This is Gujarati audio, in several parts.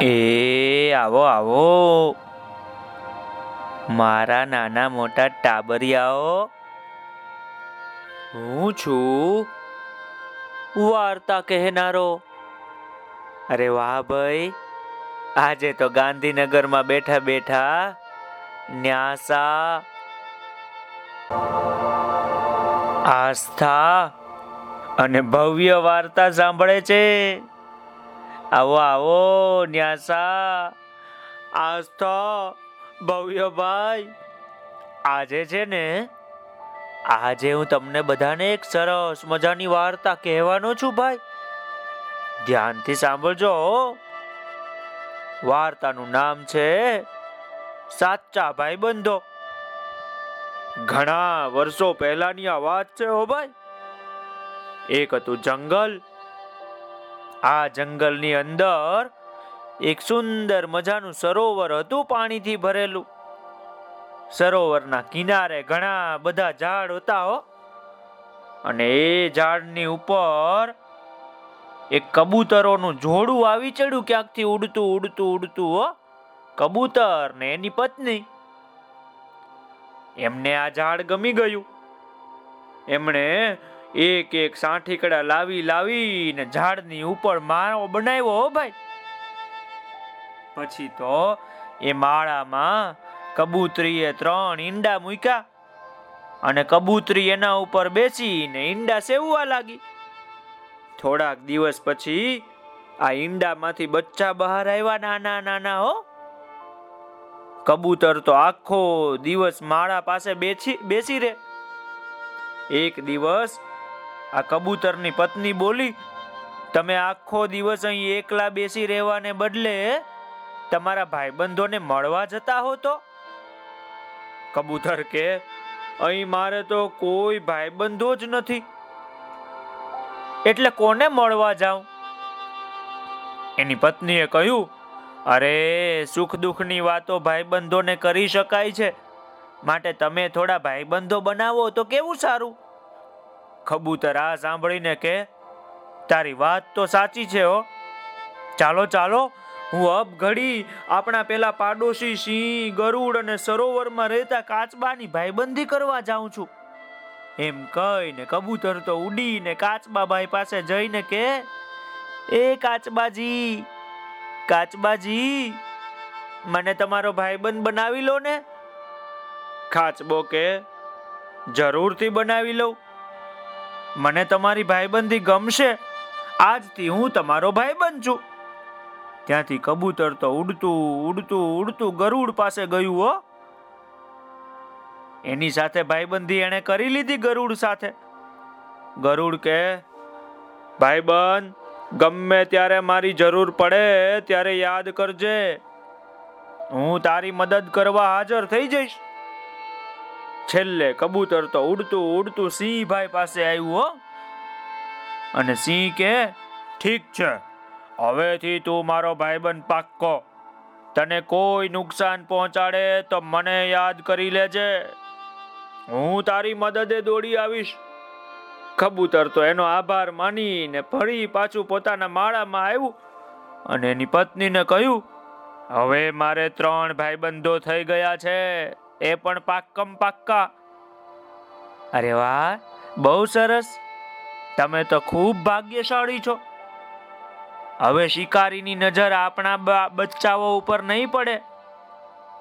એ, આવો આવો. મારા નાના મોટા ટાબરિયાઓ, હું છું વાર્તા કહેનારો. અરે વાહ ભાઈ, આજે તો ગાંધીનગરમાં બેઠા બેઠા ન્યાસા, આસ્થા અને ભવ્ય વાર્તા સાંભળે છે. આવો આવો, ન્યાસા. આસ્થા ભવ્ય ભાઈ, આજે છે ને, આજે હું તમને બધાને એક સરસ મજાની વાર્તા કહેવાનો છું ભાઈ. ધ્યાનથી સાંભળજો વાર્તાનું નામ છે સાચા ભાઈ બંધો. ઘણા વર્ષો પહેલાની આ વાત છે હો ભાઈ. એક હતું જંગલ આ જંગલની અંદર એક સુંદર મજાનું સરોવર હતું પાણીથી ભરેલું. સરોવરના કિનારે ઘણા બધા ઝાડ હતા અને એ ઝાડની ઉપર એક કબૂતરોનું જોડું આવી ચડ્યું ક્યાંકથી ઉડતું ઉડતું ઉડતું હો. કબૂતર ને એની પત્ની. એમને આ ઝાડ ગમી ગયું. એમણે એક એક સાંઠીકડા લાવી લાવીને ઝાડની ઉપર માળો બનાવ્યો હો ભાઈ. પછી તો એ માળામાં કબૂતરીએ ત્રણ ઈંડા મૂક્યા અને કબૂતરી એના ઉપર બેસીને ઈંડા સેવવા લાગી. થોડાક દિવસ પછી આ ઈંડામાંથી બચ્ચા બહાર આવ્યા નાના નાના હો. કબૂતર તો આખો દિવસ માળા પાસે બેસી બેસી રહે. એક દિવસ આ કબૂતરની પત્ની બોલી, તમે આખો દિવસ અહીં એકલા બેસી રહેવાને બદલે તમારા ભાઈબંધોને મળવા જતા હો તો? કબૂતર કે, અહીં મારે તો કોઈ ભાઈબંધો જ નથી. એટલે કોને મળવા જાઉં? એની પત્નીએ કહ્યું, અરે સુખ દુઃખની વાતો ભાઈબંધોને કરી શકાય છે. માટે તમે થોડા ભાઈબંધો બનાવો તો કેવું સારું? કબૂતર, આ સાંભળીને કે, તારી વાત તો સાચી છે હો. ચાલો ચાલો, હું અબ ઘડી આપણા પેલા પાડોશી સિંહ, ગરુડ અને સરોવરમાં રહેતા કાચબાની ભાઈબંધી કરવા જાઉં છું. એમ કહીને કબૂતર તો ઉડીને કાચબાભાઈ પાસે જઈને કે, એ કાચબાજી કાચબાજી, મને તમારો ભાઈબંધ બનાવી લો ને. કાચબો કે, જરૂરથી બનાવી લઉં. મને તમારી ભાઈબંધી ગમશે. આજથી હું તમારો ભાઈબંધ છું. ત્યાંથી કબૂતર તો ઉડતું ઉડતું ઉડતું ગરુડ પાસે ગયું, હો. એની સાથે ભાઈબંધી એને કરી લીધી ગરુડ સાથે. ગરુડ કે, ભાઈબંધ, ગમે ત્યારે મારી જરૂર પડે ત્યારે યાદ કરજે. હું તારી મદદ કરવા હાજર થઈ જઈશ. છેલ્લે કબૂતર તો ઉડતું ઉડતું સિંહ ભાઈ પાસે આવ્યું, હો. અને સિંહ કે, ઠીક છે, હવેથી તું મારો ભાઈબંધ પાક્કો. તને કોઈ નુકસાન પહોંચાડે તો મને યાદ કરી લેજે. હું તારી મદદે દોડી આવીશ. કબૂતર તો એનો આભાર માનીને ફરી પાછું પોતાના માળામાં આવ્યું અને એની પત્નીને કહ્યું, હવે મારે ત્રણ ભાઈબંધો થઈ ગયા છે. એ પણ પાક્કમ પાક્કા. અરે વાહ, બહુ સરસ. તમે તો ખૂબ ભાગ્યશાળી છો. હવે શિકારીની નજર આપણા બચ્ચાઓ ઉપર નહીં પડે.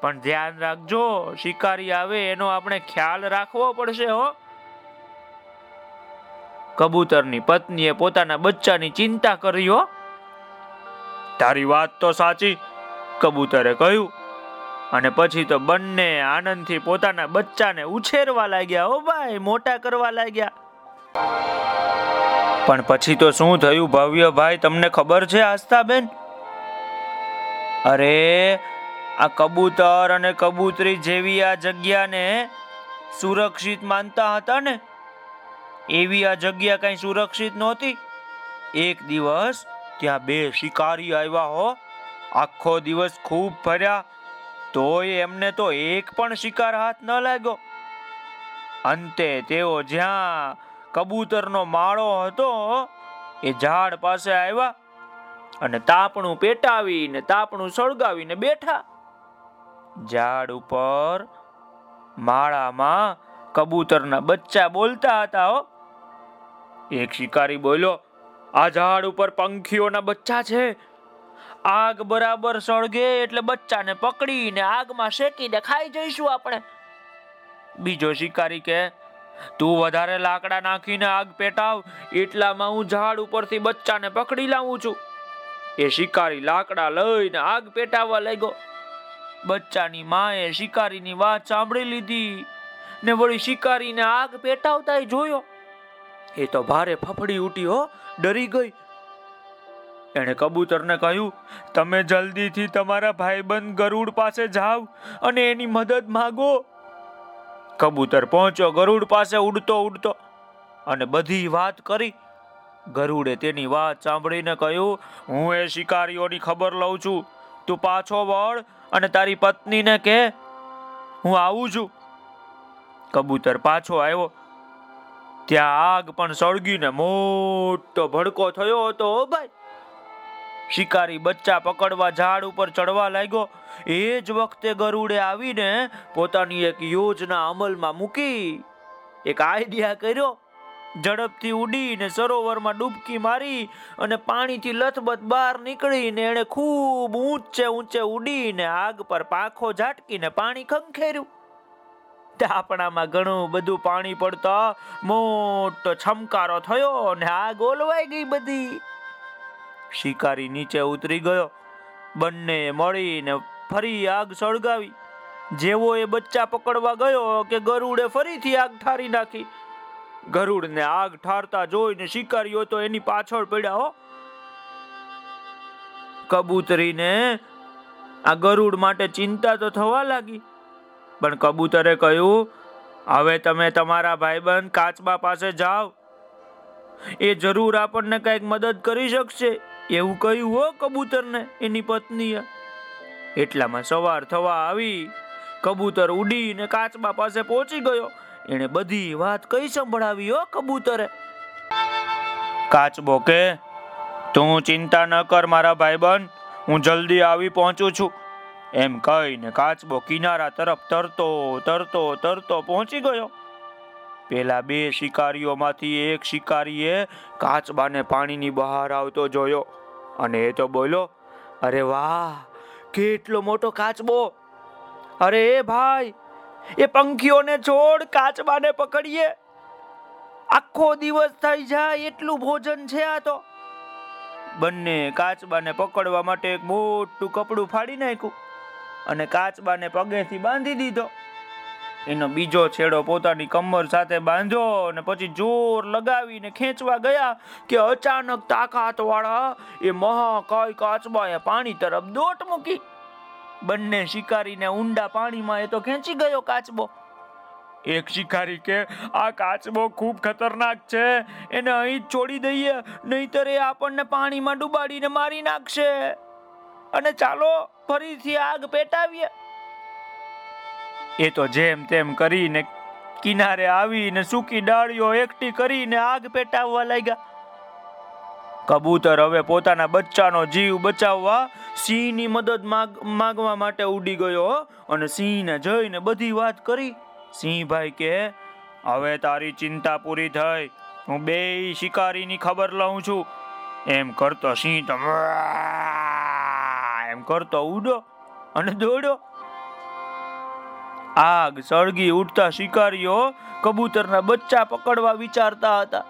પણ ધ્યાન રાખજો, શિકારી આવે એનો આપણે ખ્યાલ રાખવો પડશે, હો. કબૂતરની પત્નીએ પોતાના બચ્ચાની ચિંતા કરી, હો. તારી વાત તો સાચી, કબૂતરે કહ્યું અને પછી તો બંને આનંદથી પોતાના બચ્ચાને ઉછેરવા લાગ્યા. ઓ ભાઈ, મોટા કરવા લાગ્યા. પણ પછી તો શું થયું ભવ્ય ભાઈ, તમને ખબર છે આસ્થાબેન? અરે, આ કબૂતર અને કબૂતરી જેવી આ જગ્યાને સુરક્ષિત માનતા હતા ને? એવી આ જગ્યા કઈ સુરક્ષિત નહોતી? એક દિવસ ત્યાં બે શિકારી આવ્યા હો. આખો દિવસ ખૂબ ફર્યા. તોય એમને તો એક પણ શિકાર હાથ ન લાગ્યો. અંતે તેઓ જ્યાં કબૂતરનો માળો હતો, એ ઝાડ પાસે આવ્યા અને તાપણું પેટાવીને, તાપણું સળગાવીને બેઠા. ઝાડ ઉપર માળામાં કબૂતરના બચ્ચા બોલતા હતા, હો. એક શિકારી બોલ્યો, આ ઝાડ ઉપર પંખીઓના બચ્ચા છે. આગ બરાબર સળગે એટલે બચ્ચાને પકડીને આગમાં શેકીને ખાઈ જઈશું આપણે. બીજો શિકારી કે તું વધારે લાકડા નાખીને આગ પેટાવ, એટલામાં હું ઝાડ ઉપરથી બચ્ચાને પકડી લાવું છું. એ શિકારી લાકડા લઈને આગ પેટાવવા લાગ્યો. બચ્ચાની માએ શિકારીની વાત સાંભળી લીધી ને વળી શિકારીને આગ પેટાવતા જોયો. એ તો ભારે ફફડી ઉઠી હો, ડરી ગઈ. એણે કબૂતરને કહ્યું, તમે જલ્દીથી તમારા ભાઈબંધ ગરુડ પાસે જાઓ અને એની મદદ માગો. કબૂતર પહોંચ્યો, ગરુડ પાસે ઉડતો ઉડતો અને બધી વાત કરી. ગરુડે તેની વાત સાંભળીને કહ્યું, હું એ શિકારીઓની ખબર લઉં છું. તું પાછો વળ અને તારી પત્નીને કે, હું આવું છું. કબૂતર પાછો આવ્યો. ત્યાં આગ પણ સળગીને મોટો ભડકો થયો હતો ભાઈ શિકારી બચ્ચા પકડવા ઝાડ ઉપર ચડવા લાગ્યો. એ જ વખતે ગરુડે આવીને પોતાની એક યોજના અમલમાં મૂકી. એક આઈડિયા કર્યો. ઝડપથી ઉડીને સરોવરમાં ડૂબકી મારી અને પાણીથી લથબથ બહાર નીકળીને એણે ખૂબ ઊંચે ઊંચે ઉડીને આગ પર પાંખો ઝાટકીને પાણી ખંખેર્યું. આપણામાં ઘણું બધું પાણી પડતા મોટો છમકારો થયો અને આગ ઓલવાઈ ગઈ બધી. શિકારી નીચે ઉતરી ગયો. બંને મળીને ફરી આગ સળગાવી. જેવો એ બચ્ચા પકડવા ગયો કે ગરુડે ફરીથી આગ ઠારી નાખી. ગરુડને આગ ઠારતા જોઈને શિકારીઓ તો એની પાછળ પડ્યા હો. કબૂતરીને આ ગરુડ માટે ચિંતા તો થવા લાગી. પણ કબૂતરે કહ્યું, હવે તમે તમારા ભાઈબંધ કાચબા પાસે જાઓ. એ જરૂર આપણને કંઈક મદદ કરી શકશે. એવું કહ્યું હો કબૂતરને એની પત્નીએ. એટલામાં સવાર થવા આવી, કબૂતર ઉડીને કાચબા પાસે પહોંચી ગયો. એણે બધી વાત કઈ સંભળાવી હો કબૂતરે? કાચબો કે, તું ચિંતા ન કર મારા ભાઈબંધ, હું જલ્દી આવી પહોંચું છું. એમ કહીને કાચબો કિનારા તરફ તરતો તરતો તરતો પહોંચી ગયો. પેલા બે શિકારીઓમાંથી એક શિકારીએ કાચબાને પાણીની બહાર આવતો જોયો. અને એ તો બોલ્યો, અરે વાહ, કેટલો મોટો કાચબો. અરે એ ભાઈ, એ પંખીઓને છોડ કાચબાને પકડીએ. આખો દિવસ થઈ જાય એટલું ભોજન છે આ તો. બંને કાચબાને પકડવા માટે એક મોટું કપડું ફાડી નાખ્યું અને કાચબાને પગેથી બાંધી દીધો. એનો બીજો છેડો પોતાની કમર સાથે બાંધ્યો અને પછી જોર લગાવીને ખેંચવા ગયા કે અચાનક તાકાત વાળા એ મહાકાય કાચબાએ પાણી તરફ દોટ મૂકી. બંને શિકારીને ઊંડા પાણીમાં એ તો ખેંચી ગયો કાચબો. એક શિકારી કે, આ કાચબો ખૂબ ખતરનાક છે, એને અહીં છોડી દઈએ, નહીતર એ આપણને પાણીમાં ડુબાડીને મારી નાખશે. અને ચાલો ફરીથી આગ પેટાવીએ. એ તો જેમ તેમ કરીને કિનારે આવીને સૂકી ડાળીઓ એકઠી કરીને આગ પેટાવવા લાગ્યા. કબૂતર હવે પોતાના બચ્ચાનો જીવ બચાવવા સિંહની મદદ માગ- માગવા માટે ઉડી ગયો. અને સિંહને જઈને બધી વાત કરી. સિંહભાઈ કે, હવે તારી ચિંતા પૂરી થઈ. હું બે શિકારીની ખબર લઉં છું. એમ કરતો સિંહ તો એમ કરતો ઉડો અને દોડ્યો. આગ, સળગી ઉઠતા શિકારીઓ કબૂતરના બચ્ચા પકડવા વિચારતા હતા.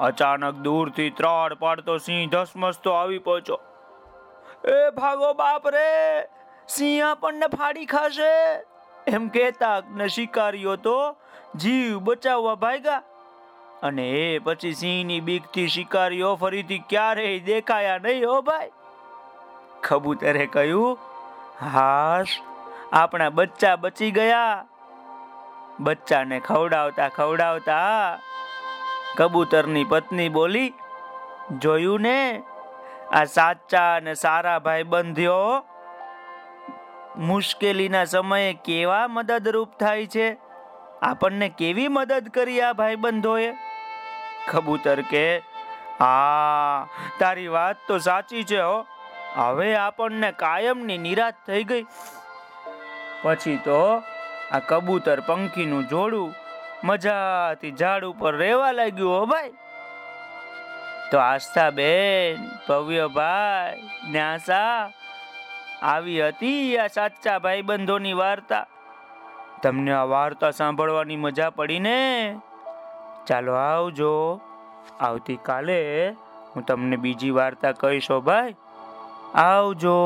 અચાનક દૂરથી ત્રણ પાડતો સિંહ ધસમસતો આવી પહોંચ્યો. એ ભાગો બાપ રે! સિંહ આપણને ફાડી ખાશે! એમ કહેતા ને શિકારીઓ તો જીવ બચાવવા ભાગ્યા. અને એ પછી સિંહની બીકથી શિકારીઓ ફરીથી ક્યારેય દેખાયા નહીં, હો ભાઈ. કબૂતરે કહ્યું, હાશ આપણા બચ્ચા બચી ગયા. બચ્ચાને ખવડાવતા ખવડાવતા કબૂતરની પત્ની બોલી, જોયું ને? આ સાચા અને સારા ભાઈ બંધ્યો મુશ્કેલીના સમયે કેવા મદદરૂપ થાય છે? આપણને કેવી મદદ કરી આ ભાઈબંધોએ? કબૂતર કે, હા, તારી વાત તો સાચી છે હો. હવે આપણને કાયમની નિરાશ થઈ ગઈ. પછી તો આ કબૂતર પંખીનું જોડું મજાથી ઝાડ ઉપર રહેવા લાગ્યું હો ભાઈ. તો આસ્થા બેન ભવ્યભાઈ ને આશા આવી હતી આ સાચા ભાઈબંધોની વાર્તા. તમને આ વાર્તા સાંભળવાની મજા પડી ને? ચાલો આવજો. આવતીકાલે હું તમને બીજી વાર્તા કહીશો ભાઈ. આવજો.